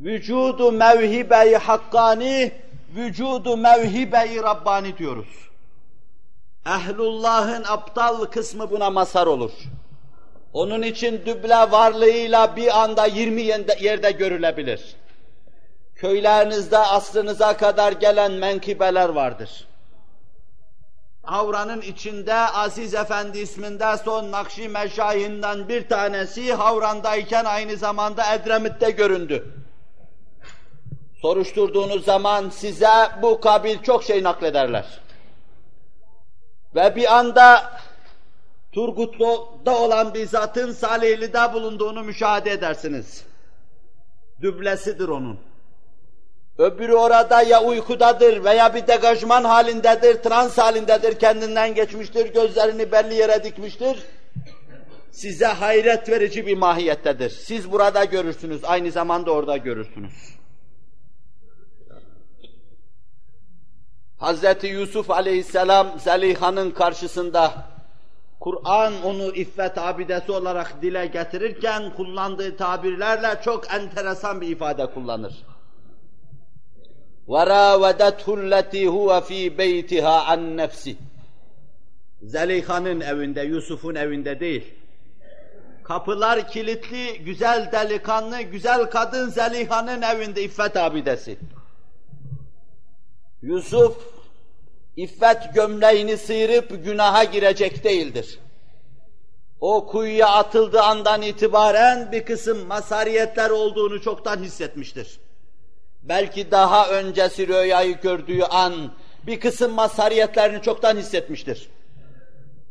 vücudu mevhibe-i hakkani, vücudu mevhibe-i Rabbani diyoruz. Ehlullah'ın aptal kısmı buna masar olur. Onun için düble varlığıyla bir anda 20 yerde görülebilir. Köylerinizde asrınıza kadar gelen menkibeler vardır. Havranın içinde Aziz Efendi isminde son Nakşi meşayihinden bir tanesi Havran'dayken aynı zamanda Edremit'te göründü. Soruşturduğunuz zaman size bu kabil çok şey naklederler. Ve bir anda Turgutlu'da olan bir zatın Salihli'de bulunduğunu müşahede edersiniz. Düblesidir onun. Öbürü orada ya uykudadır veya bir degajman halindedir, trans halindedir, kendinden geçmiştir, gözlerini belli yere dikmiştir. Size hayret verici bir mahiyettedir. Siz burada görürsünüz, aynı zamanda orada görürsünüz. Hazreti Yusuf aleyhisselam Zeliha'nın karşısında Kur'an onu iffet abidesi olarak dile getirirken kullandığı tabirlerle çok enteresan bir ifade kullanır. وَرَاوَدَتْهُ الَّتِي هُوَ ف۪ي بَيْتِهَا عَنْ نَفْسِهِ Zeliha'nın evinde, Yusuf'un evinde değil. Kapılar kilitli, güzel delikanlı, güzel kadın Zeliha'nın evinde iffet abidesi. Yusuf, iffet gömleğini sıyırıp günaha girecek değildir. O kuyuya atıldığı andan itibaren bir kısım masariyetler olduğunu çoktan hissetmiştir. Belki daha öncesi rüyayı gördüğü an bir kısım masariyetlerini çoktan hissetmiştir.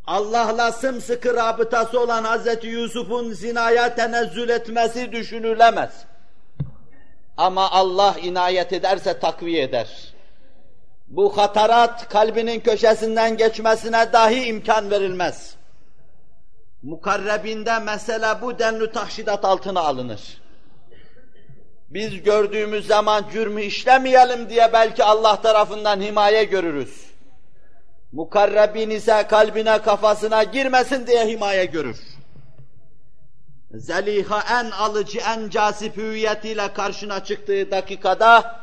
Allah'la sımsıkı rabıtası olan Hz. Yusuf'un zinaya tenezzül etmesi düşünülemez. Ama Allah inayet ederse takviye eder. Bu hatarat kalbinin köşesinden geçmesine dahi imkan verilmez. Mukarrebinde mesele bu denli tahşidat altına alınır. Biz gördüğümüz zaman cürmü işlemeyelim diye belki Allah tarafından himaye görürüz. Mukarrebin ise kalbine kafasına girmesin diye himaye görür. Zeliha en alıcı, en cazip hüviyetiyle karşına çıktığı dakikada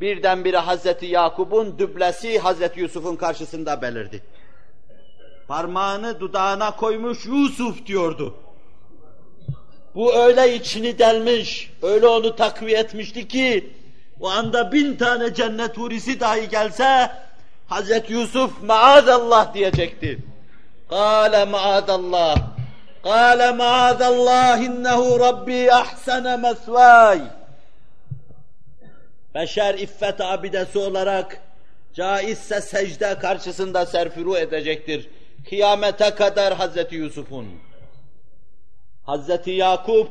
birdenbire Hazreti Yakub'un düblesi Hazreti Yusuf'un karşısında belirdi. Parmağını dudağına koymuş Yusuf diyordu. Bu öyle içini delmiş, öyle onu takviye etmişti ki o anda bin tane cennet hurisi dahi gelse Hazreti Yusuf maazallah diyecekti. Kale maazallah. Kale maazallah innehu rabbi ahsene mesvay. Beşer iffet abidesi olarak caizse secde karşısında serfiru edecektir. Kıyamete kadar Hazreti Yusuf'un. Hazreti Yakup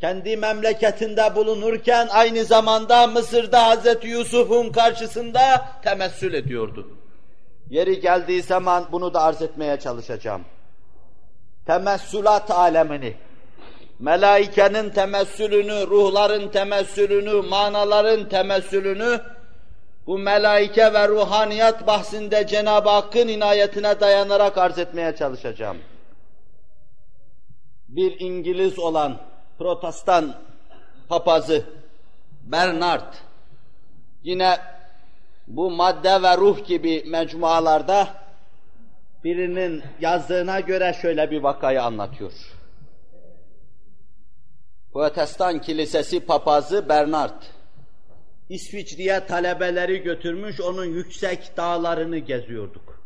kendi memleketinde bulunurken aynı zamanda Mısır'da Hazreti Yusuf'un karşısında temessül ediyordu. Yeri geldiği zaman bunu da arz etmeye çalışacağım. Temessülat alemini, melaikenin temessülünü, ruhların temessülünü, manaların temessülünü, bu melaike ve ruhaniyat bahsinde Cenab-ı Hakk'ın inayetine dayanarak arz etmeye çalışacağım bir İngiliz olan protestan papazı Bernard yine bu madde ve ruh gibi mecmualarda birinin yazdığına göre şöyle bir vakayı anlatıyor. Protestan Kilisesi papazı Bernard İsviçre'ye talebeleri götürmüş, onun yüksek dağlarını geziyorduk.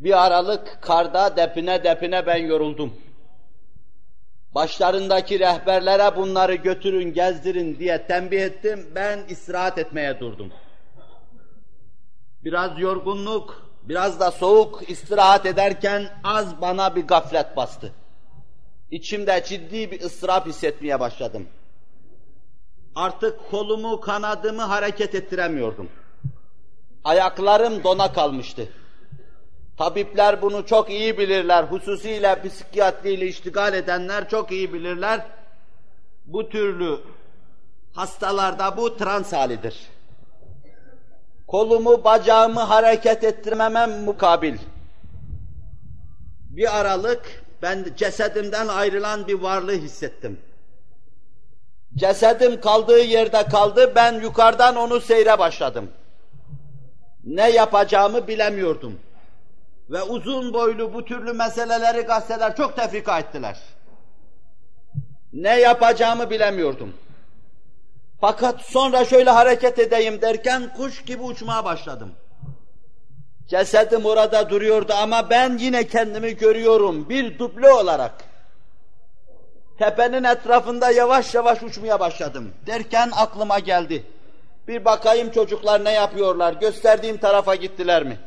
Bir aralık karda depine depine ben yoruldum. Başlarındaki rehberlere bunları götürün, gezdirin diye tembih ettim. Ben istirahat etmeye durdum. Biraz yorgunluk, biraz da soğuk istirahat ederken az bana bir gaflet bastı. İçimde ciddi bir ıstırap hissetmeye başladım. Artık kolumu, kanadımı hareket ettiremiyordum. Ayaklarım dona kalmıştı. Tabipler bunu çok iyi bilirler. Hususiyle psikiyatriyle iştigal edenler çok iyi bilirler. Bu türlü hastalarda bu trans halidir. Kolumu, bacağımı hareket ettirmemem mukabil. Bir aralık ben cesedimden ayrılan bir varlığı hissettim. Cesedim kaldığı yerde kaldı, ben yukarıdan onu seyre başladım. Ne yapacağımı bilemiyordum. Ve uzun boylu bu türlü meseleleri gazeteler çok tefrika ettiler. Ne yapacağımı bilemiyordum. Fakat sonra şöyle hareket edeyim derken kuş gibi uçmaya başladım. Cesedim orada duruyordu ama ben yine kendimi görüyorum bir duble olarak. Tepenin etrafında yavaş yavaş uçmaya başladım. Derken aklıma geldi. Bir bakayım çocuklar ne yapıyorlar, gösterdiğim tarafa gittiler mi?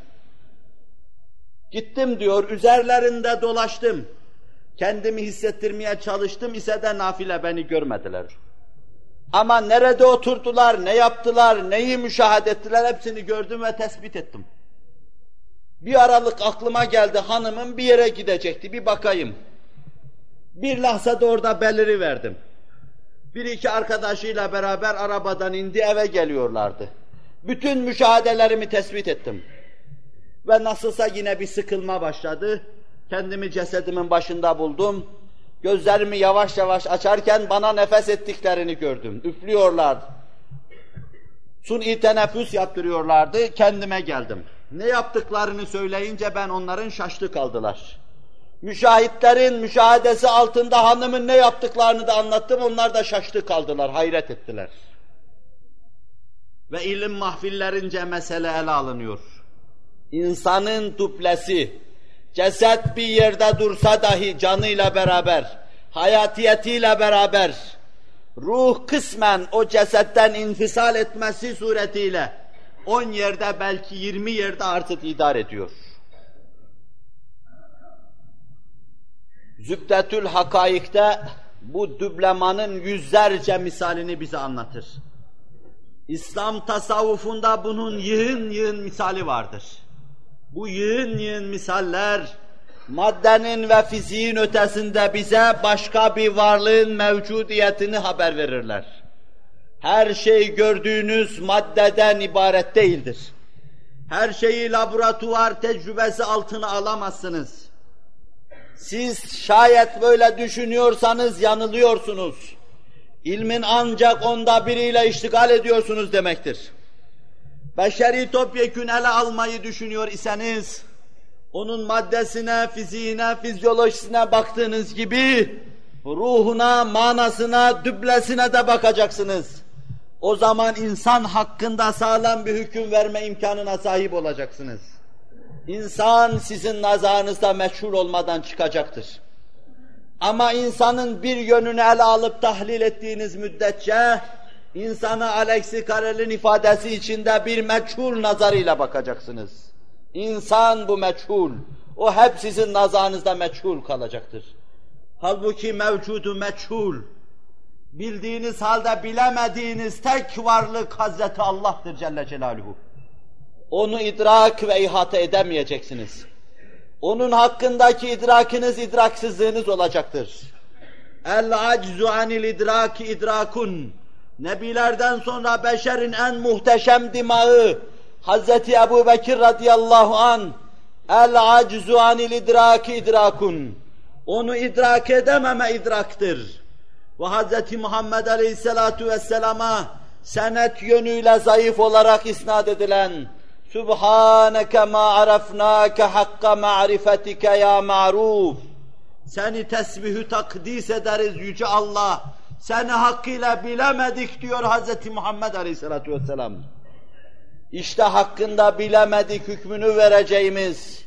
Gittim diyor, üzerlerinde dolaştım. Kendimi hissettirmeye çalıştım ise de nafile beni görmediler. Ama nerede oturdular, ne yaptılar, neyi müşahede ettiler hepsini gördüm ve tespit ettim. Bir aralık aklıma geldi hanımın bir yere gidecekti, bir bakayım. Bir lahzada orada beliri verdim. Bir iki arkadaşıyla beraber arabadan indi eve geliyorlardı. Bütün müşahedelerimi tespit ettim. Ve nasılsa yine bir sıkılma başladı. Kendimi cesedimin başında buldum. Gözlerimi yavaş yavaş açarken bana nefes ettiklerini gördüm. Üflüyorlar. Suni teneffüs yaptırıyorlardı. Kendime geldim. Ne yaptıklarını söyleyince ben onların şaştı kaldılar. Müşahitlerin müşahedesi altında hanımın ne yaptıklarını da anlattım. Onlar da şaştı kaldılar, hayret ettiler. Ve ilim mahfillerince mesele ele alınıyor. İnsanın duplesi, ceset bir yerde dursa dahi canıyla beraber, hayatiyetiyle beraber, ruh kısmen o cesetten infisal etmesi suretiyle, on yerde belki yirmi yerde artık idare ediyor. Zübdetül Hakaik'te bu düblemanın yüzlerce misalini bize anlatır. İslam tasavvufunda bunun yığın yığın misali vardır. Bu yığın yığın misaller maddenin ve fiziğin ötesinde bize başka bir varlığın mevcudiyetini haber verirler. Her şey gördüğünüz maddeden ibaret değildir. Her şeyi laboratuvar tecrübesi altına alamazsınız. Siz şayet böyle düşünüyorsanız yanılıyorsunuz. İlmin ancak onda biriyle iştigal ediyorsunuz demektir. Beşeri topyekün ele almayı düşünüyor iseniz, onun maddesine, fiziğine, fizyolojisine baktığınız gibi, ruhuna, manasına, düblesine de bakacaksınız. O zaman insan hakkında sağlam bir hüküm verme imkanına sahip olacaksınız. İnsan sizin nazarınızda meşhur olmadan çıkacaktır. Ama insanın bir yönünü ele alıp tahlil ettiğiniz müddetçe, insana Alexi Karel'in ifadesi içinde bir meçhul nazarıyla bakacaksınız. İnsan bu meçhul, o hep sizin nazarınızda meçhul kalacaktır. Halbuki mevcudu meçhul, bildiğiniz halde bilemediğiniz tek varlık Hazreti Allah'tır Celle Celaluhu. Onu idrak ve ihata edemeyeceksiniz. Onun hakkındaki idrakiniz idraksızlığınız olacaktır. El aczu anil idraki idrakun. Nebilerden sonra beşerin en muhteşem dimağı Hazreti Ebu Bekir radıyallahu an El aczu anil idraki idrakun. Onu idrak edememe idraktır. Ve Hazreti Muhammed aleyhissalatu vesselama senet yönüyle zayıf olarak isnat edilen Subhaneke ma arafnake hakka ma'rifetike ya ma'ruf. Seni tesbihü takdis ederiz yüce Allah. Seni hakkıyla bilemedik diyor Hz. Muhammed Aleyhisselatü Vesselam. İşte hakkında bilemedik hükmünü vereceğimiz,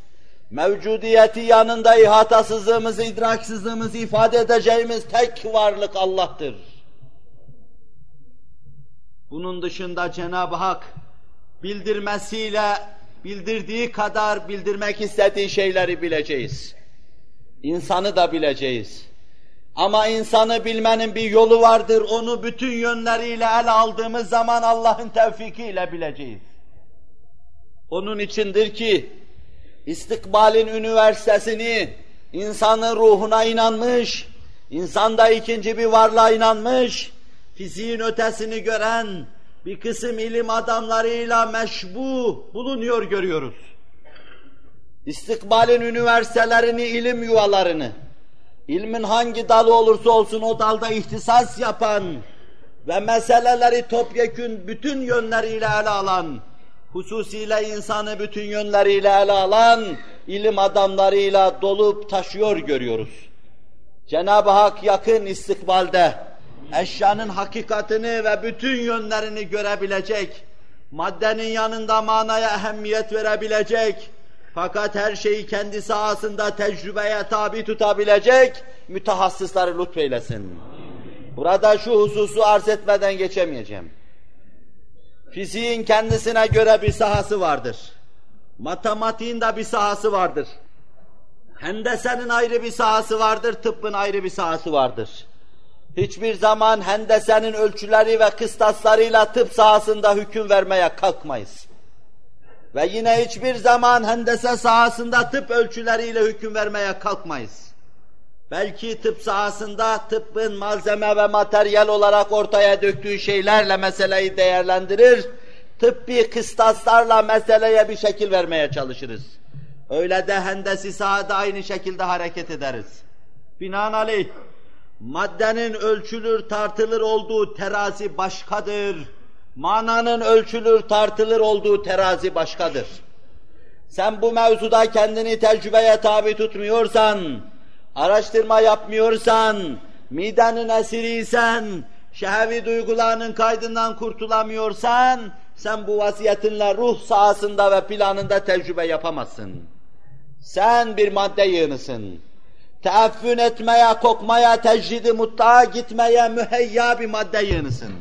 mevcudiyeti yanında ihatasızlığımızı, idraksızlığımızı ifade edeceğimiz tek varlık Allah'tır. Bunun dışında Cenab-ı Hak bildirmesiyle bildirdiği kadar bildirmek istediği şeyleri bileceğiz. İnsanı da bileceğiz. Ama insanı bilmenin bir yolu vardır. Onu bütün yönleriyle ele aldığımız zaman Allah'ın tevfikiyle bileceğiz. Onun içindir ki istikbalin üniversitesini insanın ruhuna inanmış, insanda ikinci bir varlığa inanmış, fiziğin ötesini gören, bir kısım ilim adamlarıyla meşbu bulunuyor görüyoruz. İstikbalin üniversitelerini, ilim yuvalarını, ilmin hangi dalı olursa olsun o dalda ihtisas yapan, ve meseleleri topyekün bütün yönleriyle ele alan, hususiyle insanı bütün yönleriyle ele alan ilim adamlarıyla dolup taşıyor görüyoruz. Cenab-ı Hak yakın istikbalde eşyanın hakikatini ve bütün yönlerini görebilecek, maddenin yanında manaya ehemmiyet verebilecek, fakat her şeyi kendi sahasında tecrübeye tabi tutabilecek mütehassısları lütfeylesin. Burada şu hususu arz etmeden geçemeyeceğim. Fiziğin kendisine göre bir sahası vardır. Matematiğin de bir sahası vardır. Hendesenin ayrı bir sahası vardır, tıbbın ayrı bir sahası vardır. Hiçbir zaman hendesenin ölçüleri ve kıstaslarıyla tıp sahasında hüküm vermeye kalkmayız. Ve yine hiçbir zaman hendese sahasında tıp ölçüleriyle hüküm vermeye kalkmayız. Belki tıp sahasında tıbbın malzeme ve materyal olarak ortaya döktüğü şeylerle meseleyi değerlendirir, tıbbi kıstaslarla meseleye bir şekil vermeye çalışırız. Öyle de hendesi sahada aynı şekilde hareket ederiz. Binaenaleyh, maddenin ölçülür tartılır olduğu terazi başkadır. Mananın ölçülür tartılır olduğu terazi başkadır. Sen bu mevzuda kendini tecrübeye tabi tutmuyorsan, araştırma yapmıyorsan, midenin esiriysen, şehvi duygularının kaydından kurtulamıyorsan, sen bu vaziyetinle ruh sahasında ve planında tecrübe yapamazsın. Sen bir madde yığınısın. Teaffün etmeye, kokmaya, tecridi mutlaka gitmeye müheyya bir madde yığınısın.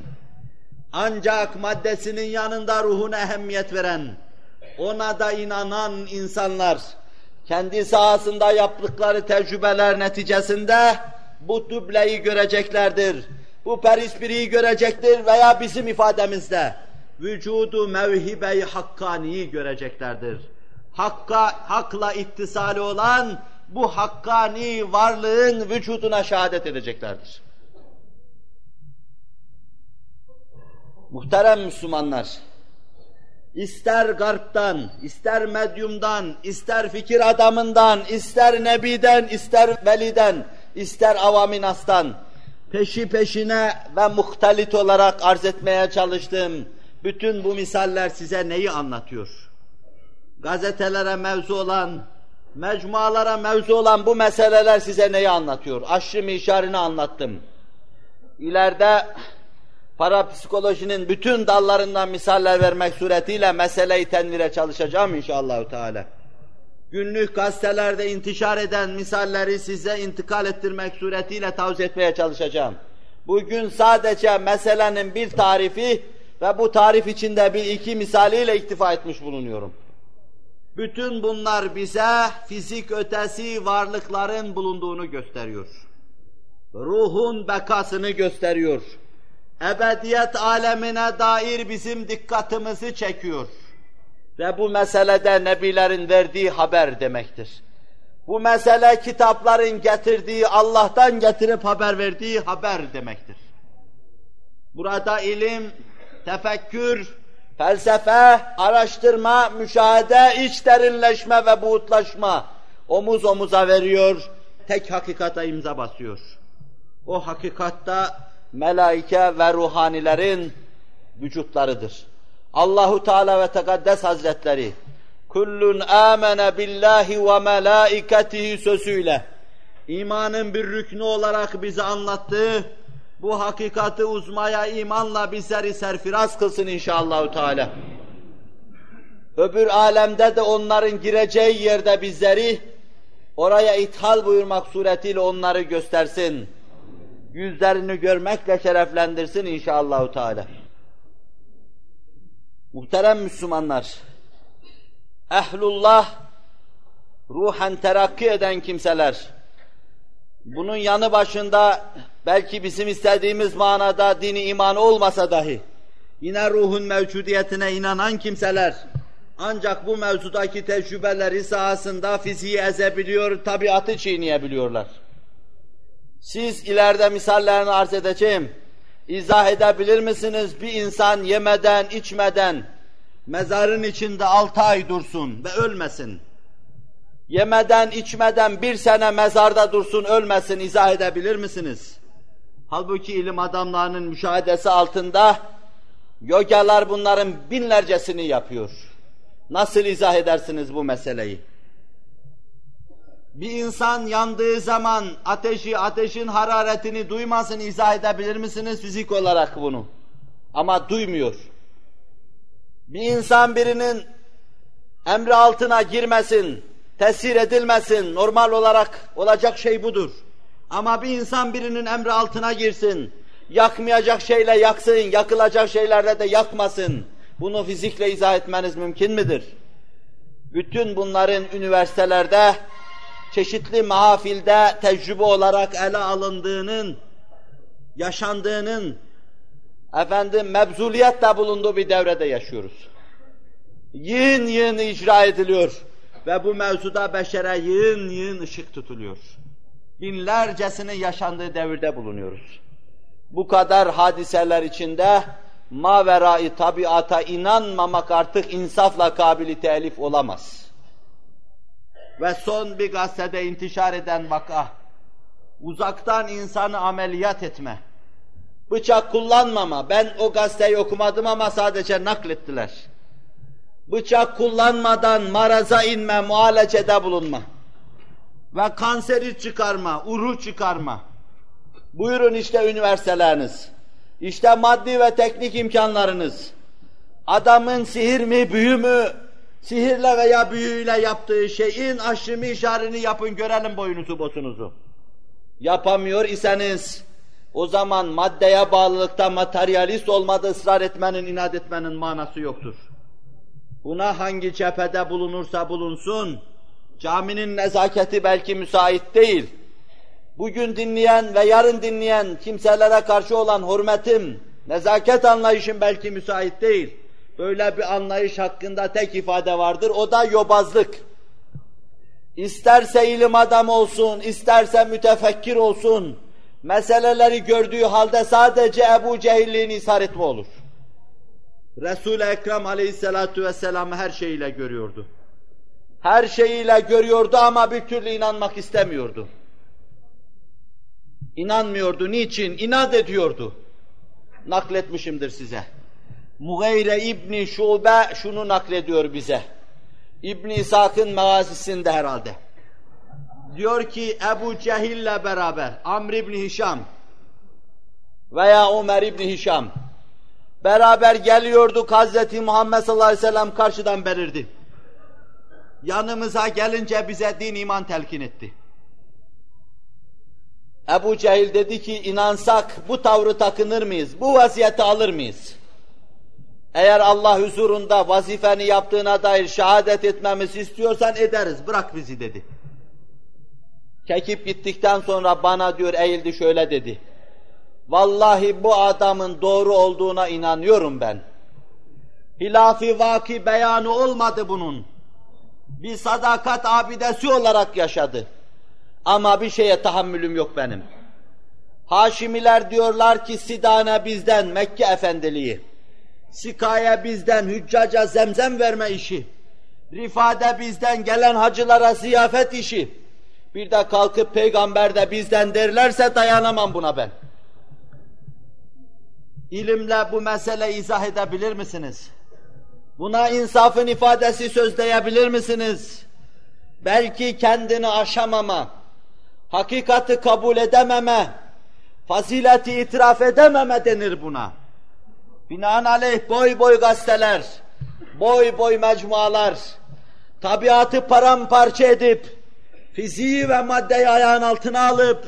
Ancak maddesinin yanında ruhuna ehemmiyet veren, ona da inanan insanlar, kendi sahasında yaptıkları tecrübeler neticesinde bu dübleyi göreceklerdir. Bu perispiriyi görecektir veya bizim ifademizde vücudu mevhibe-i hakkaniyi göreceklerdir. Hakka, hakla ittisali olan bu hakkani varlığın vücuduna şehadet edeceklerdir. Muhterem Müslümanlar, ister garptan, ister medyumdan, ister fikir adamından, ister nebiden, ister veliden, ister avaminastan, peşi peşine ve muhtalit olarak arz etmeye çalıştığım bütün bu misaller size neyi anlatıyor? Gazetelere mevzu olan, mecmualara mevzu olan bu meseleler size neyi anlatıyor? Aşrı mişarını anlattım. İleride parapsikolojinin bütün dallarından misaller vermek suretiyle meseleyi tenvire çalışacağım inşallah Teala. Günlük gazetelerde intişar eden misalleri size intikal ettirmek suretiyle tavsiye etmeye çalışacağım. Bugün sadece meselenin bir tarifi ve bu tarif içinde bir iki misaliyle iktifa etmiş bulunuyorum. Bütün bunlar bize fizik ötesi varlıkların bulunduğunu gösteriyor. Ruhun bekasını gösteriyor. Ebediyet alemine dair bizim dikkatimizi çekiyor. Ve bu meselede nebilerin verdiği haber demektir. Bu mesele kitapların getirdiği, Allah'tan getirip haber verdiği haber demektir. Burada ilim, tefekkür, felsefe, araştırma, müşahede, iç derinleşme ve buğutlaşma omuz omuza veriyor, tek hakikata imza basıyor. O hakikatta melaike ve ruhanilerin vücutlarıdır. Allahu Teala ve Tekaddes Hazretleri kullun amene billahi ve melaiketihi sözüyle imanın bir rüknü olarak bize anlattığı bu hakikati uzmaya imanla bizleri serfiraz kılsın inşallah Teala. Öbür alemde de onların gireceği yerde bizleri oraya ithal buyurmak suretiyle onları göstersin. Yüzlerini görmekle şereflendirsin inşallah Teala. Muhterem Müslümanlar, ehlullah, ruhen terakki eden kimseler, bunun yanı başında belki bizim istediğimiz manada dini iman olmasa dahi, yine ruhun mevcudiyetine inanan kimseler, ancak bu mevzudaki tecrübeleri sahasında fiziği ezebiliyor, tabiatı çiğneyebiliyorlar. Siz ileride misallerini arz edeceğim. İzah edebilir misiniz? Bir insan yemeden, içmeden, mezarın içinde altı ay dursun ve ölmesin. Yemeden, içmeden bir sene mezarda dursun, ölmesin. İzah edebilir misiniz? Halbuki ilim adamlarının müşahedesi altında yogalar bunların binlercesini yapıyor. Nasıl izah edersiniz bu meseleyi? Bir insan yandığı zaman ateşi, ateşin hararetini duymasın izah edebilir misiniz fizik olarak bunu? Ama duymuyor. Bir insan birinin emri altına girmesin, tesir edilmesin, normal olarak olacak şey budur. Ama bir insan birinin emri altına girsin, yakmayacak şeyle yaksın, yakılacak şeylerle de yakmasın. Bunu fizikle izah etmeniz mümkün midir? Bütün bunların üniversitelerde, çeşitli mahafilde tecrübe olarak ele alındığının, yaşandığının, efendim mebzuliyetle bulunduğu bir devrede yaşıyoruz. Yığın yığın icra ediliyor ve bu mevzuda beşere yığın yığın ışık tutuluyor. Binlercesinin yaşandığı devirde bulunuyoruz. Bu kadar hadiseler içinde maverai tabiata inanmamak artık insafla kabili telif olamaz. Ve son bir gazetede intişar eden vaka, uzaktan insanı ameliyat etme, bıçak kullanmama, ben o gazeteyi okumadım ama sadece naklettiler. Bıçak kullanmadan maraza inme, muhalecede bulunma ve kanseri çıkarma, uru çıkarma. Buyurun işte üniversiteleriniz. İşte maddi ve teknik imkanlarınız. Adamın sihir mi, büyü mü, sihirle veya büyüyle yaptığı şeyin aşımı işaretini yapın görelim boyunuzu bosunuzu. Yapamıyor iseniz o zaman maddeye bağlılıkta materyalist olmadı ısrar etmenin, inat etmenin manası yoktur. Buna hangi cephede bulunursa bulunsun, caminin nezaketi belki müsait değil. Bugün dinleyen ve yarın dinleyen kimselere karşı olan hürmetim, nezaket anlayışım belki müsait değil. Böyle bir anlayış hakkında tek ifade vardır, o da yobazlık. İsterse ilim adam olsun, isterse mütefekkir olsun, meseleleri gördüğü halde sadece Ebu Cehilliğini ishar etme olur. Resul-i Ekrem aleyhissalatu vesselam her şeyiyle görüyordu. Her şeyiyle görüyordu ama bir türlü inanmak istemiyordu. İnanmıyordu. Niçin? İnat ediyordu. Nakletmişimdir size. Mugheyre İbni Şube şunu naklediyor bize. İbn İshak'ın mağazisinde herhalde. Diyor ki Ebu Cehil'le beraber Amr İbni Hişam veya Ömer İbni Hişam beraber geliyorduk Hazreti Muhammed sallallahu aleyhi ve sellem karşıdan belirdi. Yanımıza gelince bize din iman telkin etti. Ebu Cehil dedi ki inansak bu tavrı takınır mıyız? Bu vaziyeti alır mıyız? Eğer Allah huzurunda vazifeni yaptığına dair şehadet etmemizi istiyorsan ederiz, bırak bizi dedi. Çekip gittikten sonra bana diyor eğildi şöyle dedi. Vallahi bu adamın doğru olduğuna inanıyorum ben. Hilafi vaki beyanı olmadı bunun. Bir sadakat abidesi olarak yaşadı. Ama bir şeye tahammülüm yok benim. Haşimiler diyorlar ki Sidane bizden Mekke efendiliği. Sikaya bizden hüccaca zemzem verme işi. Rifade bizden gelen hacılara ziyafet işi. Bir de kalkıp peygamber de bizden derlerse dayanamam buna ben. İlimle bu mesele izah edebilir misiniz? Buna insafın ifadesi sözleyebilir misiniz? Belki kendini aşamama, hakikati kabul edememe, fazileti itiraf edememe denir buna. Binaenaleyh boy boy gazeteler, boy boy mecmualar, tabiatı paramparça edip, fiziği ve maddeyi ayağın altına alıp,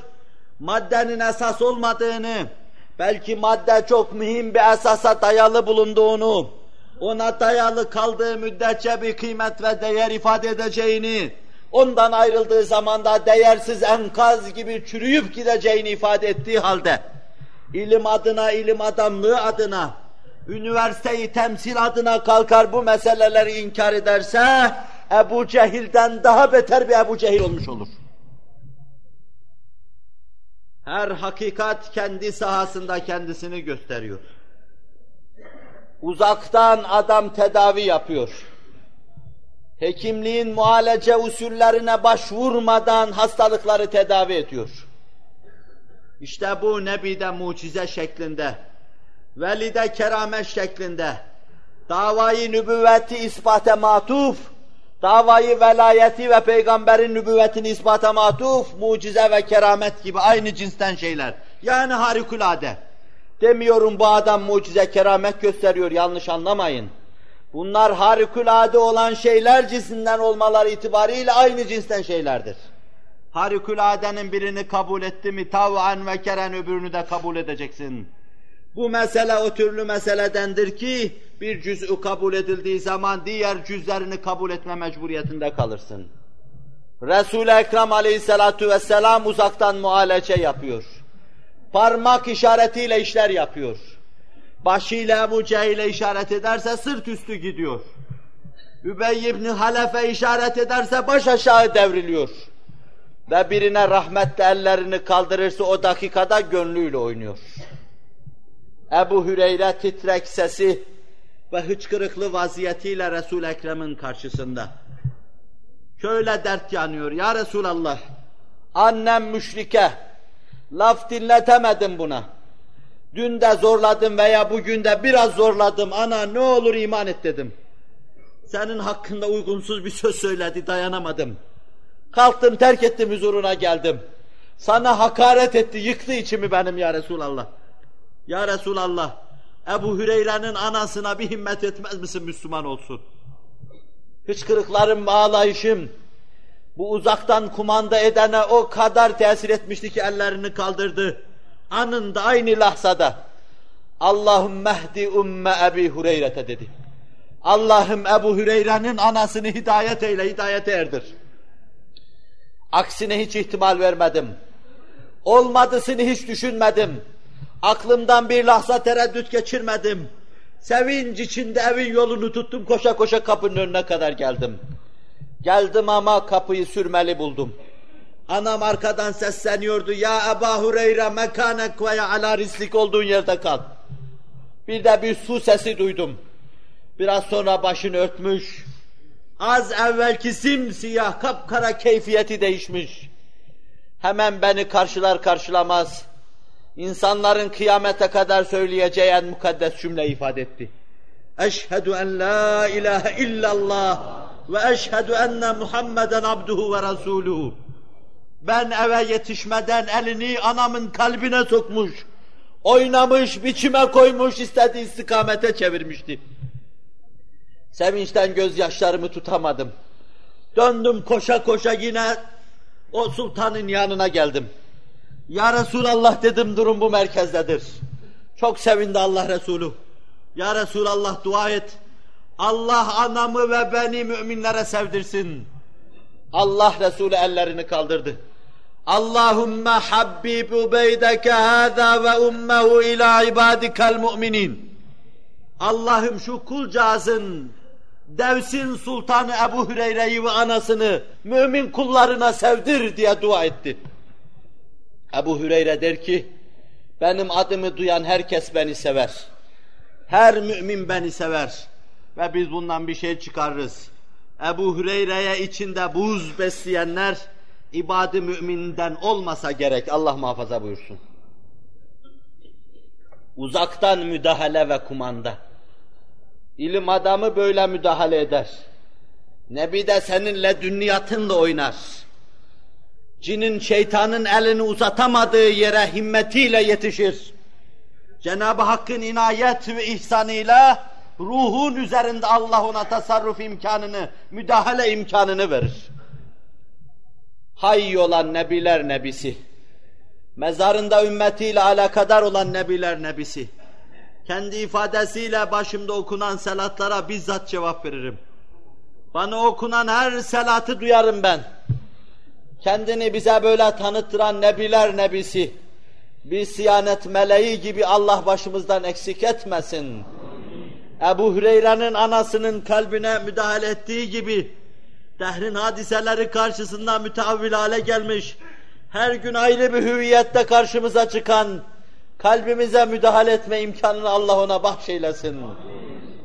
maddenin esas olmadığını, belki madde çok mühim bir esasa dayalı bulunduğunu, ona dayalı kaldığı müddetçe bir kıymet ve değer ifade edeceğini, ondan ayrıldığı zamanda değersiz enkaz gibi çürüyüp gideceğini ifade ettiği halde, ilim adına, ilim adamlığı adına, üniversiteyi temsil adına kalkar bu meseleleri inkar ederse, Ebu Cehil'den daha beter bir Ebu Cehil olmuş olur. Her hakikat kendi sahasında kendisini gösteriyor. Uzaktan adam tedavi yapıyor. Hekimliğin muhalece usullerine başvurmadan hastalıkları tedavi ediyor. İşte bu Nebi'de mucize şeklinde, velide keramet şeklinde, davayı nübüvveti ispate matuf, davayı velayeti ve peygamberin nübüvvetini ispata matuf, mucize ve keramet gibi aynı cinsten şeyler. Yani harikulade. Demiyorum bu adam mucize keramet gösteriyor, yanlış anlamayın. Bunlar harikulade olan şeyler cinsinden olmaları itibariyle aynı cinsten şeylerdir. Harikuladenin birini kabul etti mi tav'an ve keren öbürünü de kabul edeceksin. Bu mesele o türlü meseledendir ki bir cüz'ü kabul edildiği zaman diğer cüzlerini kabul etme mecburiyetinde kalırsın. Resul-i Ekrem aleyhissalatu vesselam uzaktan muhalece yapıyor. Parmak işaretiyle işler yapıyor. Başıyla Ebu Cehil'e işaret ederse sırt üstü gidiyor. Übey ibn Halefe işaret ederse baş aşağı devriliyor. Ve birine rahmetle ellerini kaldırırsa o dakikada gönlüyle oynuyor. Ebu Hüreyre titrek sesi ve hıçkırıklı vaziyetiyle Resul Ekrem'in karşısında. Şöyle dert yanıyor. Ya Resulallah, annem müşrike, laf dinletemedim buna. Dün de zorladım veya bugün de biraz zorladım. Ana ne olur iman et dedim. Senin hakkında uygunsuz bir söz söyledi, dayanamadım. Kalktım, terk ettim, huzuruna geldim. Sana hakaret etti, yıktı içimi benim ya Resulallah. Ya Resulallah, Ebu Hüreyre'nin anasına bir himmet etmez misin Müslüman olsun? Hıçkırıklarım, ağlayışım, bu uzaktan kumanda edene o kadar tesir etmişti ki ellerini kaldırdı. Anında aynı lahzada Allahümme mehdi umme Ebi Hureyre'te dedi. Allah'ım Ebu Hüreyre'nin anasını hidayet eyle, hidayete erdir. Aksine hiç ihtimal vermedim. Olmadısını hiç düşünmedim. Aklımdan bir lahza tereddüt geçirmedim. Sevinç içinde evin yolunu tuttum, koşa koşa kapının önüne kadar geldim. Geldim ama kapıyı sürmeli buldum. Anam arkadan sesleniyordu. Ya Eba Hureyre mekanek ve ala rislik olduğun yerde kal. Bir de bir su sesi duydum. Biraz sonra başını örtmüş. Az evvelki simsiyah kapkara keyfiyeti değişmiş. Hemen beni karşılar karşılamaz insanların kıyamete kadar söyleyeceği en mukaddes cümle ifade etti. Eşhedü en la ilahe illallah ve eşhedü enne Muhammeden abduhu ve resuluhu. Ben eve yetişmeden elini anamın kalbine sokmuş, oynamış, biçime koymuş, istediği istikamete çevirmişti. Sevinçten gözyaşlarımı tutamadım. Döndüm koşa koşa yine o sultanın yanına geldim. Ya Resulallah dedim durum bu merkezdedir. Çok sevindi Allah Resulü. Ya Resulallah dua et. Allah anamı ve beni müminlere sevdirsin. Allah Resulü ellerini kaldırdı. Allahümme habbib ubeydeke hâzâ ve ummehu ilâ ibâdikel mu'minin. Allah'ım şu kulcağızın, devsin sultanı Ebu Hüreyre'yi ve anasını mümin kullarına sevdir diye dua etti. Ebu Hüreyre der ki, benim adımı duyan herkes beni sever. Her mümin beni sever. Ve biz bundan bir şey çıkarırız. Ebu Hüreyre'ye içinde buz besleyenler, ibadi müminden olmasa gerek. Allah muhafaza buyursun. Uzaktan müdahale ve kumanda. İlim adamı böyle müdahale eder. Nebi de seninle dünyatınla oynar cinin şeytanın elini uzatamadığı yere himmetiyle yetişir. Cenab-ı Hakk'ın inayet ve ihsanıyla ruhun üzerinde Allah ona tasarruf imkanını, müdahale imkanını verir. Hayy olan nebiler nebisi, mezarında ümmetiyle alakadar olan nebiler nebisi, kendi ifadesiyle başımda okunan selatlara bizzat cevap veririm. Bana okunan her selatı duyarım ben kendini bize böyle tanıttıran nebiler nebisi, bir siyanet meleği gibi Allah başımızdan eksik etmesin. Ebu Hüreyre'nin anasının kalbine müdahale ettiği gibi, dehrin hadiseleri karşısında müteavvil hale gelmiş, her gün ayrı bir hüviyette karşımıza çıkan, kalbimize müdahale etme imkanını Allah ona bahşeylesin.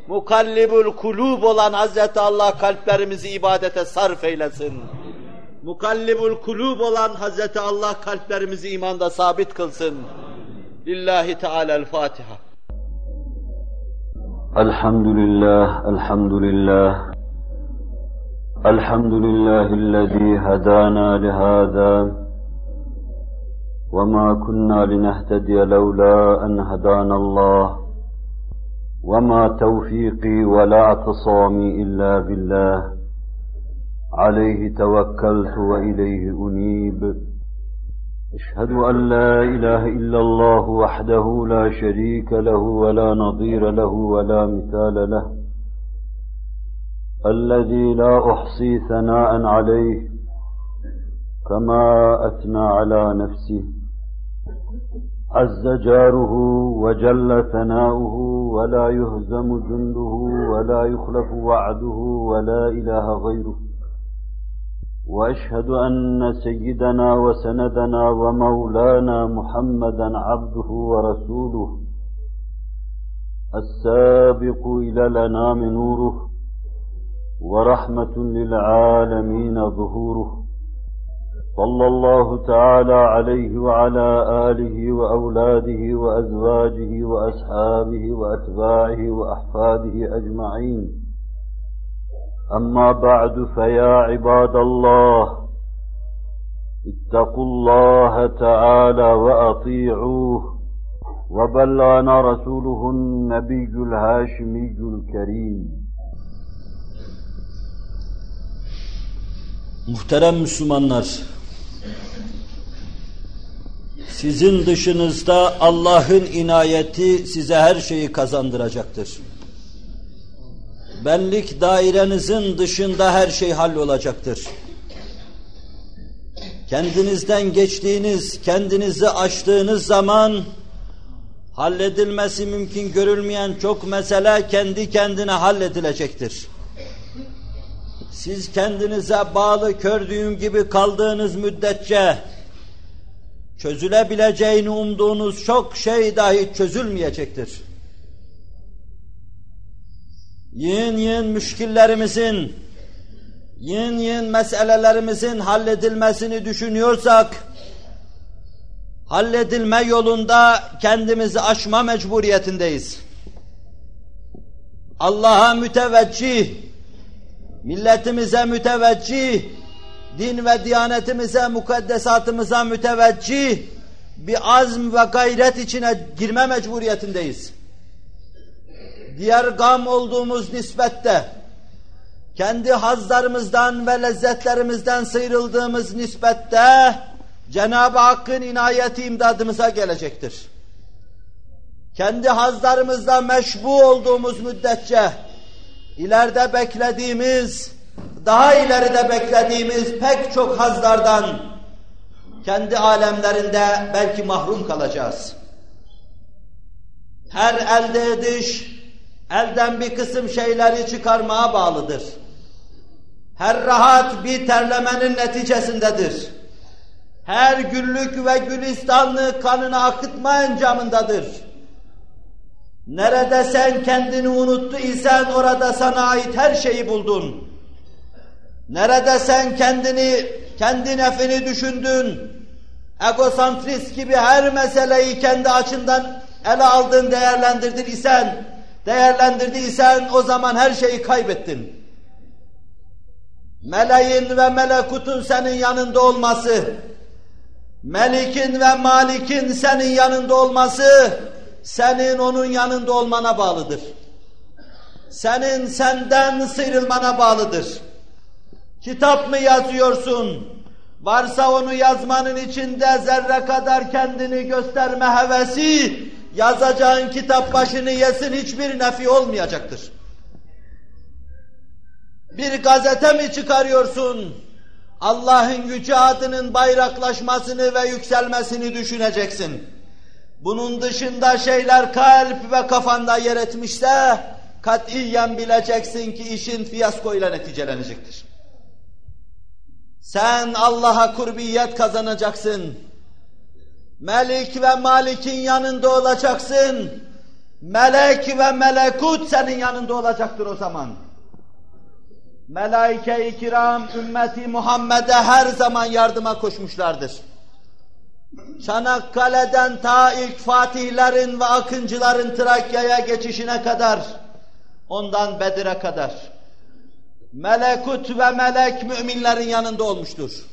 Mukallibul kulub olan Hazreti Allah kalplerimizi ibadete sarf eylesin mukallibul kulub olan Hazreti Allah kalplerimizi imanda sabit kılsın. Lillahi Teala'l-Fatiha. Elhamdülillah, elhamdülillah. الحمد لله الذي هدانا لهذا وما كنا لنهتدي لولا ان هدانا الله وما توفيقي ولا اعتصامي الا بالله عليه توكلت وإليه أنيب. أشهد أن لا إله إلا الله وحده لا شريك له ولا نظير له ولا مثال له. الذي لا أحصي ثناء عليه كما أثنى على نفسه. عز جاره وجل ثناؤه ولا يهزم جنده ولا يخلف وعده ولا إله غيره. وأشهد أن سيدنا وسندنا ومولانا محمدا عبده ورسوله السابق إلى الأنام نوره ورحمة للعالمين ظهوره صلى الله تعالى عليه وعلى آله وأولاده وأزواجه وأصحابه وأتباعه وأحفاده أجمعين أما بعد فيا عباد الله اتقوا الله تعالى وأطيعوه وبلغنا رسوله النبي الهاشمي الكريم Muhterem Müslümanlar, sizin dışınızda Allah'ın inayeti size her şeyi kazandıracaktır. Benlik dairenizin dışında her şey hallolacaktır. Kendinizden geçtiğiniz, kendinizi aştığınız zaman halledilmesi mümkün görülmeyen çok mesele kendi kendine halledilecektir. Siz kendinize bağlı kör düğüm gibi kaldığınız müddetçe çözülebileceğini umduğunuz çok şey dahi çözülmeyecektir. Yığın yığın müşkillerimizin, yığın yığın meselelerimizin halledilmesini düşünüyorsak, halledilme yolunda kendimizi aşma mecburiyetindeyiz. Allah'a müteveccih, milletimize müteveccih, din ve diyanetimize, mukaddesatımıza müteveccih bir azm ve gayret içine girme mecburiyetindeyiz. Diğer gam olduğumuz nispette, kendi hazlarımızdan ve lezzetlerimizden sıyrıldığımız nispette, Cenab-ı Hakk'ın inayeti imdadımıza gelecektir. Kendi hazlarımızda meşbu olduğumuz müddetçe, ileride beklediğimiz, daha ileride beklediğimiz pek çok hazlardan kendi alemlerinde belki mahrum kalacağız. Her elde ediş, elden bir kısım şeyleri çıkarmaya bağlıdır. Her rahat bir terlemenin neticesindedir. Her güllük ve gülistanlı kanını akıtma encamındadır. Nerede sen kendini unuttu isen orada sana ait her şeyi buldun. Nerede sen kendini, kendi nefini düşündün, egosantrist gibi her meseleyi kendi açından ele aldın, değerlendirdin isen, değerlendirdiysen o zaman her şeyi kaybettin. Meleğin ve melekutun senin yanında olması, Melik'in ve Malik'in senin yanında olması, senin onun yanında olmana bağlıdır. Senin senden sıyrılmana bağlıdır. Kitap mı yazıyorsun? Varsa onu yazmanın içinde zerre kadar kendini gösterme hevesi, yazacağın kitap başını yesin hiçbir nefi olmayacaktır. Bir gazete mi çıkarıyorsun? Allah'ın yüce adının bayraklaşmasını ve yükselmesini düşüneceksin. Bunun dışında şeyler kalp ve kafanda yer etmişse, katiyen bileceksin ki işin fiyasko ile neticelenecektir. Sen Allah'a kurbiyet kazanacaksın. Melik ve Malik'in yanında olacaksın. Melek ve melekut senin yanında olacaktır o zaman. Melaike-i kiram ümmeti Muhammed'e her zaman yardıma koşmuşlardır. Çanakkale'den ta ilk fatihlerin ve akıncıların Trakya'ya geçişine kadar, ondan Bedir'e kadar, melekut ve melek müminlerin yanında olmuştur.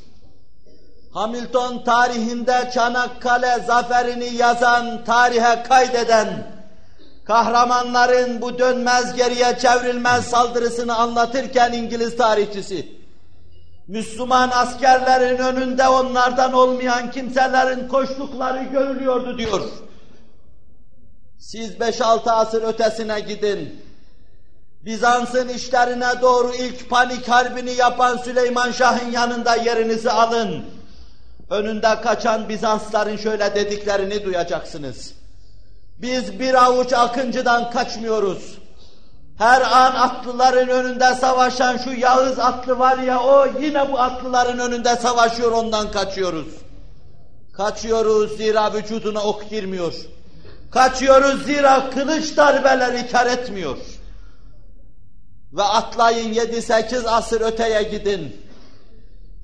Hamilton tarihinde Çanakkale zaferini yazan, tarihe kaydeden, kahramanların bu dönmez geriye çevrilmez saldırısını anlatırken İngiliz tarihçisi, Müslüman askerlerin önünde onlardan olmayan kimselerin koştukları görülüyordu diyor. Siz 5-6 asır ötesine gidin. Bizans'ın işlerine doğru ilk panik harbini yapan Süleyman Şah'ın yanında yerinizi alın. Önünde kaçan Bizansların şöyle dediklerini duyacaksınız. Biz bir avuç akıncıdan kaçmıyoruz. Her an atlıların önünde savaşan şu Yağız atlı var ya o yine bu atlıların önünde savaşıyor ondan kaçıyoruz. Kaçıyoruz zira vücuduna ok girmiyor. Kaçıyoruz zira kılıç darbeleri kar etmiyor. Ve atlayın yedi sekiz asır öteye gidin.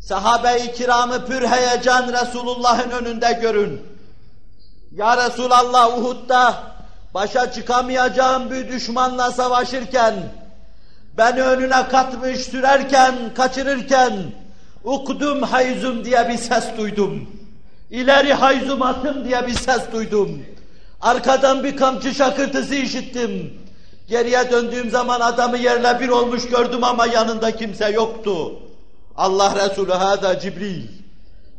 Sahabe-i kiramı pür heyecan Resulullah'ın önünde görün. Ya Resulallah Uhud'da başa çıkamayacağım bir düşmanla savaşırken, beni önüne katmış sürerken, kaçırırken, ukdum hayzum diye bir ses duydum. İleri hayzum atım diye bir ses duydum. Arkadan bir kamçı şakırtısı işittim. Geriye döndüğüm zaman adamı yerle bir olmuş gördüm ama yanında kimse yoktu. Allah Resulü hâzâ Cibril.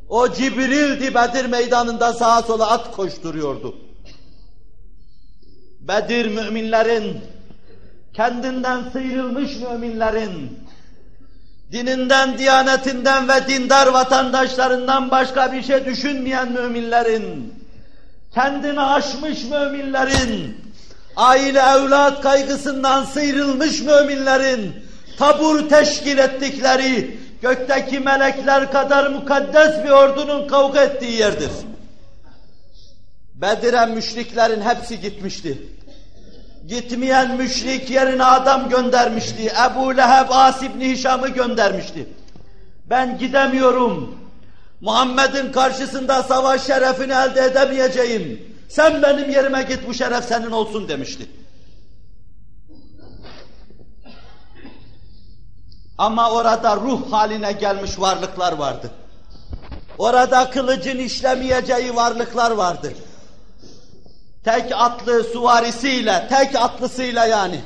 O Cibril'di Bedir meydanında sağa sola at koşturuyordu. Bedir müminlerin, kendinden sıyrılmış müminlerin, dininden, diyanetinden ve dindar vatandaşlarından başka bir şey düşünmeyen müminlerin, kendini aşmış müminlerin, aile evlat kaygısından sıyrılmış müminlerin, tabur teşkil ettikleri, gökteki melekler kadar mukaddes bir ordunun kavga ettiği yerdir. Bedir'e müşriklerin hepsi gitmişti. Gitmeyen müşrik yerine adam göndermişti. Ebu Leheb As İbni Hişam'ı göndermişti. Ben gidemiyorum. Muhammed'in karşısında savaş şerefini elde edemeyeceğim. Sen benim yerime git bu şeref senin olsun demişti. Ama orada ruh haline gelmiş varlıklar vardı. Orada kılıcın işlemeyeceği varlıklar vardı. Tek atlı suvarisiyle, tek atlısıyla yani.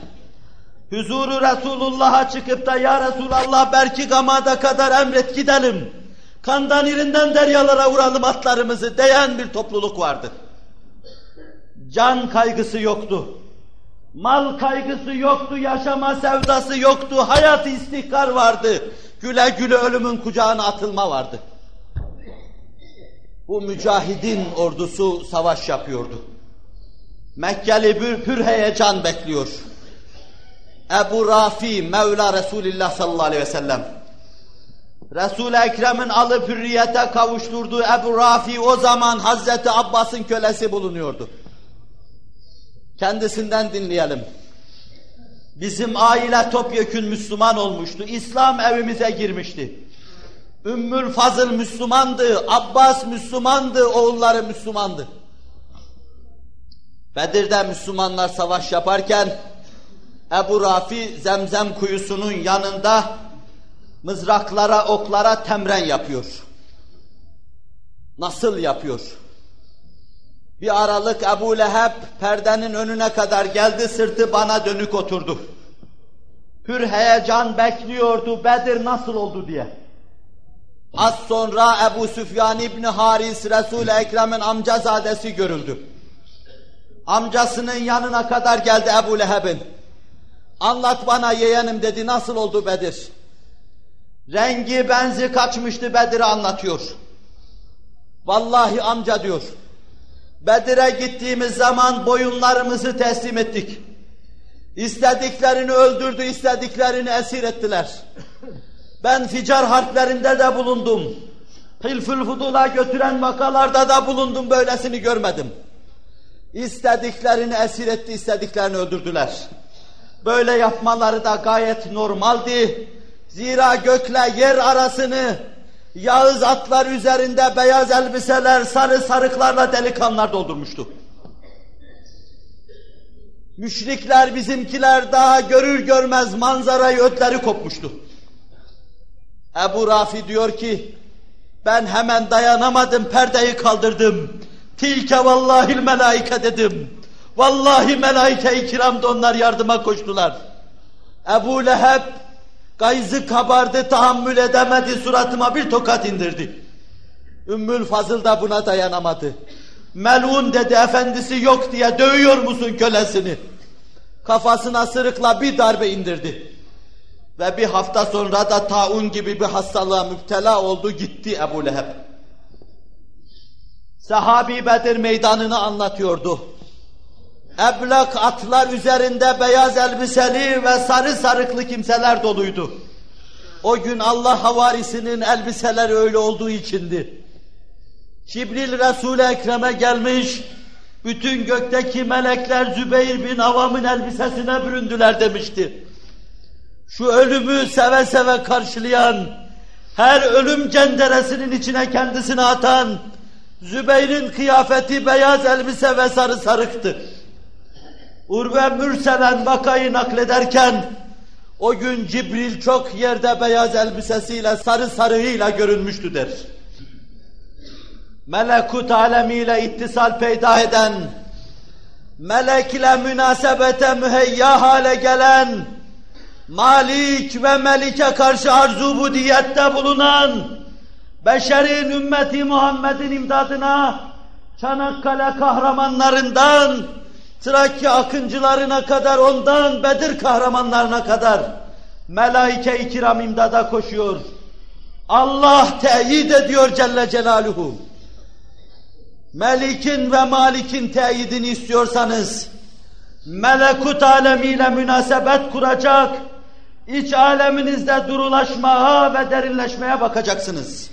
Huzuru Resulullah'a çıkıp da ya Resulallah belki gamada kadar emret gidelim. Kandan irinden deryalara vuralım atlarımızı diyen bir topluluk vardı. Can kaygısı yoktu. Mal kaygısı yoktu, yaşama sevdası yoktu, hayat istihkar vardı. Güle güle ölümün kucağına atılma vardı. Bu mücahidin ordusu savaş yapıyordu. Mekkeli bir pür heyecan bekliyor. Ebu Rafi, Mevla Resulullah sallallahu aleyhi ve sellem. Resul-i Ekrem'in alıp hürriyete kavuşturduğu Ebu Rafi o zaman Hazreti Abbas'ın kölesi bulunuyordu. Kendisinden dinleyelim. Bizim aile topyekün Müslüman olmuştu. İslam evimize girmişti. Ümmül Fazıl Müslümandı, Abbas Müslümandı, oğulları Müslümandı. Bedir'de Müslümanlar savaş yaparken Ebu Rafi zemzem kuyusunun yanında mızraklara, oklara temren yapıyor. Nasıl yapıyor? Bir aralık Ebu Leheb perdenin önüne kadar geldi, sırtı bana dönük oturdu. Pür heyecan bekliyordu Bedir nasıl oldu diye. Az sonra Ebu Süfyan İbni Haris Resul-i Ekrem'in amcazadesi görüldü. Amcasının yanına kadar geldi Ebu Leheb'in. Anlat bana yeğenim dedi nasıl oldu Bedir? Rengi benzi kaçmıştı Bedir'i anlatıyor. Vallahi amca diyor. Bedir'e gittiğimiz zaman boyunlarımızı teslim ettik. İstediklerini öldürdü, istediklerini esir ettiler. Ben ficar harplerinde de bulundum. Hilfül Fudul'a götüren vakalarda da bulundum, böylesini görmedim. İstediklerini esir etti, istediklerini öldürdüler. Böyle yapmaları da gayet normaldi. Zira gökle yer arasını Yağız atlar üzerinde beyaz elbiseler, sarı sarıklarla delikanlar doldurmuştu. Müşrikler bizimkiler daha görür görmez manzarayı ötleri kopmuştu. Ebu Rafi diyor ki, ben hemen dayanamadım, perdeyi kaldırdım. Tilke vallahil melaike dedim. Vallahi melaike-i kiram onlar yardıma koştular. Ebu Leheb gayzı kabardı, tahammül edemedi, suratıma bir tokat indirdi. Ümmül Fazıl da buna dayanamadı. Melun dedi, efendisi yok diye dövüyor musun kölesini? Kafasına sırıkla bir darbe indirdi. Ve bir hafta sonra da taun gibi bir hastalığa müptela oldu gitti Ebu Leheb. Sahabi Bedir meydanını anlatıyordu. Eblak atlar üzerinde beyaz elbiseli ve sarı sarıklı kimseler doluydu. O gün Allah havarisinin elbiseleri öyle olduğu içindi. Cibril Resul-i Ekrem'e gelmiş, bütün gökteki melekler Zübeyir bin Avam'ın elbisesine büründüler demişti. Şu ölümü seve seve karşılayan, her ölüm cenderesinin içine kendisini atan, Zübeyir'in kıyafeti beyaz elbise ve sarı sarıktı. Urve Mürselen vakayı naklederken, o gün Cibril çok yerde beyaz elbisesiyle sarı sarığıyla görünmüştü der. Melekut alemiyle ittisal peyda eden, melek ile münasebete müheyya hale gelen, Malik ve Melik'e karşı arzu budiyette bulunan, beşerin ümmeti Muhammed'in imdadına, Çanakkale kahramanlarından, Trakya akıncılarına kadar ondan Bedir kahramanlarına kadar melaike-i kiram imdada koşuyor. Allah teyit ediyor Celle Celaluhu. Melik'in ve Malik'in teyidini istiyorsanız melekut alemiyle münasebet kuracak, iç aleminizde durulaşmaya ve derinleşmeye bakacaksınız.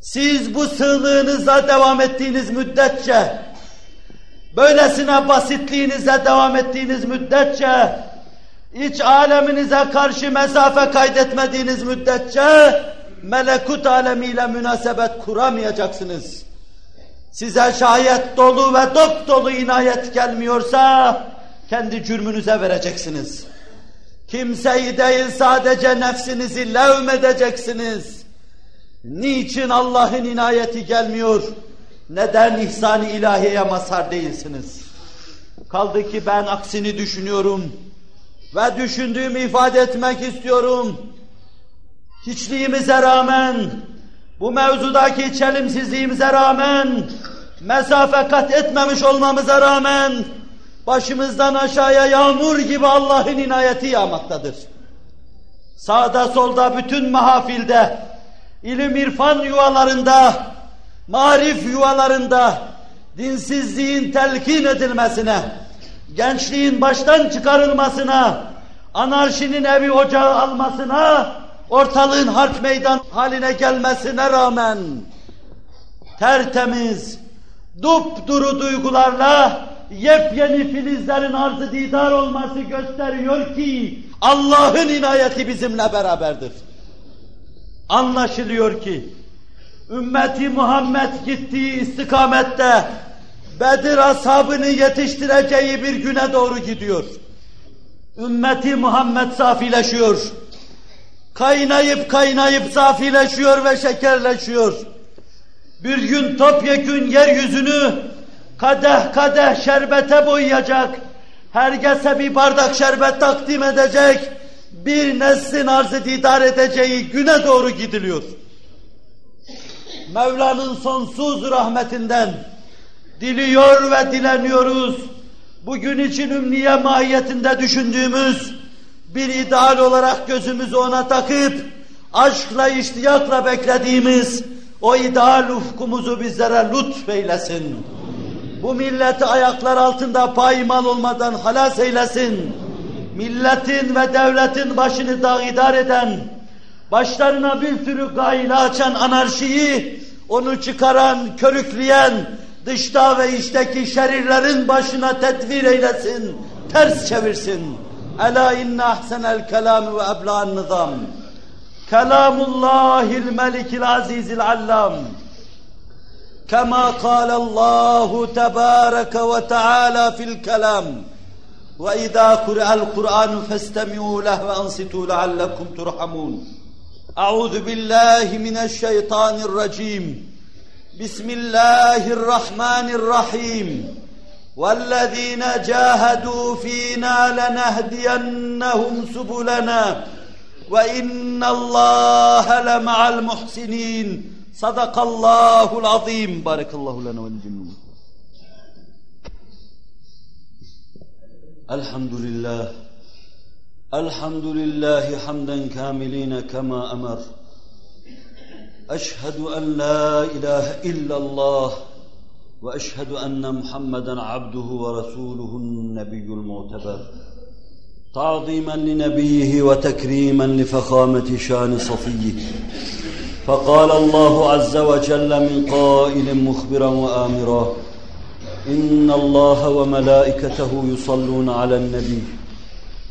Siz bu sığlığınızla devam ettiğiniz müddetçe Böylesine basitliğinize devam ettiğiniz müddetçe, iç aleminize karşı mesafe kaydetmediğiniz müddetçe, melekut alemiyle münasebet kuramayacaksınız. Size şayet dolu ve dop dolu inayet gelmiyorsa, kendi cürmünüze vereceksiniz. Kimseyi değil sadece nefsinizi levmedeceksiniz. Niçin Allah'ın inayeti gelmiyor? Neden ihsan-ı ilahiyeye mazhar değilsiniz? Kaldı ki ben aksini düşünüyorum ve düşündüğümü ifade etmek istiyorum. Hiçliğimize rağmen, bu mevzudaki çelimsizliğimize rağmen, mesafe kat etmemiş olmamıza rağmen, başımızdan aşağıya yağmur gibi Allah'ın inayeti yağmaktadır. Sağda solda bütün mahafilde, ilim irfan yuvalarında, marif yuvalarında dinsizliğin telkin edilmesine, gençliğin baştan çıkarılmasına, anarşinin evi ocağı almasına, ortalığın harp meydan haline gelmesine rağmen tertemiz, dupduru duygularla yepyeni filizlerin arzı didar olması gösteriyor ki Allah'ın inayeti bizimle beraberdir. Anlaşılıyor ki ümmeti Muhammed gittiği istikamette Bedir ashabını yetiştireceği bir güne doğru gidiyor. Ümmeti Muhammed safileşiyor. Kaynayıp kaynayıp safileşiyor ve şekerleşiyor. Bir gün topyekün yeryüzünü kadeh kadeh şerbete boyayacak, herkese bir bardak şerbet takdim edecek, bir neslin arzı didar edeceği güne doğru gidiliyor. Mevla'nın sonsuz rahmetinden diliyor ve dileniyoruz. Bugün için ümniye mahiyetinde düşündüğümüz bir ideal olarak gözümüzü ona takıp aşkla iştiyakla beklediğimiz o ideal ufkumuzu bizlere lütfeylesin. Bu milleti ayaklar altında paymal olmadan halas eylesin. Milletin ve devletin başını dağidar eden, başlarına bir sürü gayle açan anarşiyi, onu çıkaran, körükleyen, dışta ve içteki şerirlerin başına tedbir eylesin, ters çevirsin. ألا إن أحسن الكلام وأبلغ النظام كلام الله الملك العزيز العلام كما قال الله تبارك وتعالى في الكلام وإذا قرأ القرآن فاستمعوا له وأنصتوا لعلكم ترحمون أعوذ بالله من الشيطان الرجيم بسم الله الرحمن الرحيم والذين جاهدوا فينا لنهدينهم سبلنا وإن الله لمع المحسنين صدق الله العظيم بارك الله لنا وللجميع الحمد لله الحمد لله حمدا كاملين كما أمر. أشهد أن لا إله إلا الله وأشهد أن محمدا عبده ورسوله النبي المعتبر. تعظيما لنبيه وتكريما لفخامة شان صفيه. فقال الله عز وجل من قائل مخبرا وآمرا إن الله وملائكته يصلون على النبي.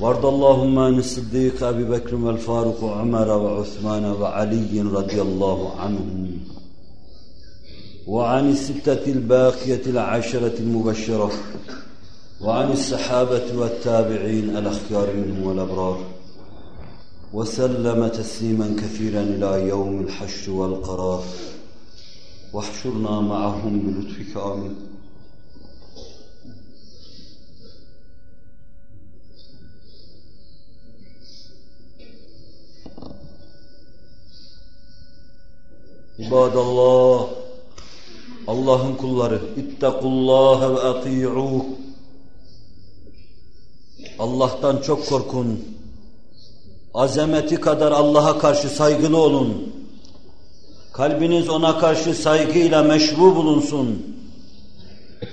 وارض اللهم عن الصديق أبي بكر والفاروق وعمر وعثمان وعلي رضي الله عنهم وعن الستة الباقية العشرة المبشرة وعن السحابة والتابعين الأخيار منهم والأبرار وسلم تسليما كثيرا إلى يوم الحشر والقرار واحشرنا معهم بلطفك آمين. İbadallah, Allah'ın kulları, ittakullaha ve ati'uh. Allah'tan çok korkun. Azameti kadar Allah'a karşı saygılı olun. Kalbiniz ona karşı saygıyla meşru bulunsun.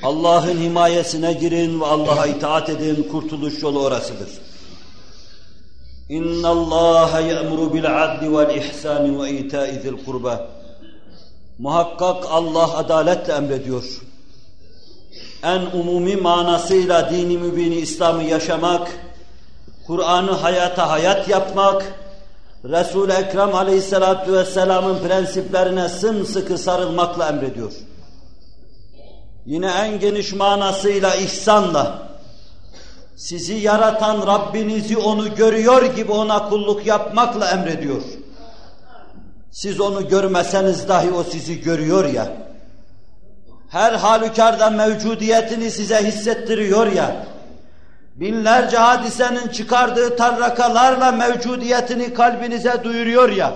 Allah'ın himayesine girin ve Allah'a itaat edin, kurtuluş yolu orasıdır. İnna Allah ya'muru bil adli vel ihsani ve ita'i zil kurba. Muhakkak Allah adaletle emrediyor. En umumi manasıyla dini mübini İslam'ı yaşamak, Kur'an'ı hayata hayat yapmak, Resul-i Ekrem aleyhissalatu vesselamın prensiplerine sımsıkı sarılmakla emrediyor. Yine en geniş manasıyla ihsanla, sizi yaratan Rabbinizi onu görüyor gibi ona kulluk yapmakla emrediyor. Siz onu görmeseniz dahi o sizi görüyor ya. Her halükarda mevcudiyetini size hissettiriyor ya. Binlerce hadisenin çıkardığı tarrakalarla mevcudiyetini kalbinize duyuruyor ya.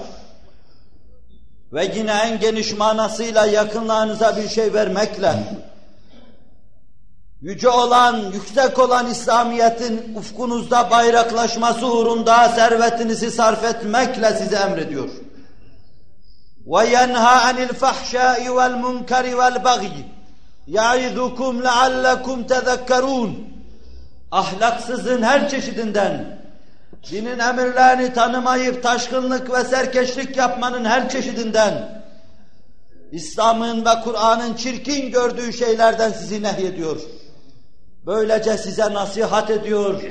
Ve yine en geniş manasıyla yakınlarınıza bir şey vermekle, yüce olan, yüksek olan İslamiyet'in ufkunuzda bayraklaşması uğrunda servetinizi sarf etmekle size emrediyor. وَيَنْهَا عَنِ الْفَحْشَاءِ وَالْمُنْكَرِ وَالْبَغْيِ يَعِذُكُمْ لَعَلَّكُمْ تَذَكَّرُونَ Ahlaksızın her çeşidinden, dinin emirlerini tanımayıp taşkınlık ve serkeşlik yapmanın her çeşidinden, İslam'ın ve Kur'an'ın çirkin gördüğü şeylerden sizi nehyediyor. Böylece size nasihat ediyor.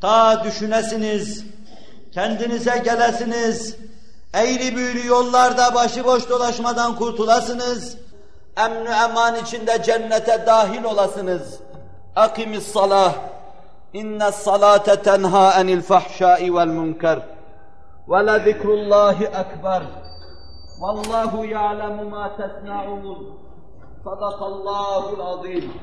Ta düşünesiniz, kendinize gelesiniz, eğri büğrü yollarda başıboş dolaşmadan kurtulasınız, emn eman içinde cennete dahil olasınız. Akimis salah, inne salate tenha enil fahşai vel münker, ve le zikrullahi ekber, vallahu ya'lemu ma tesna'un, sadakallahul azim.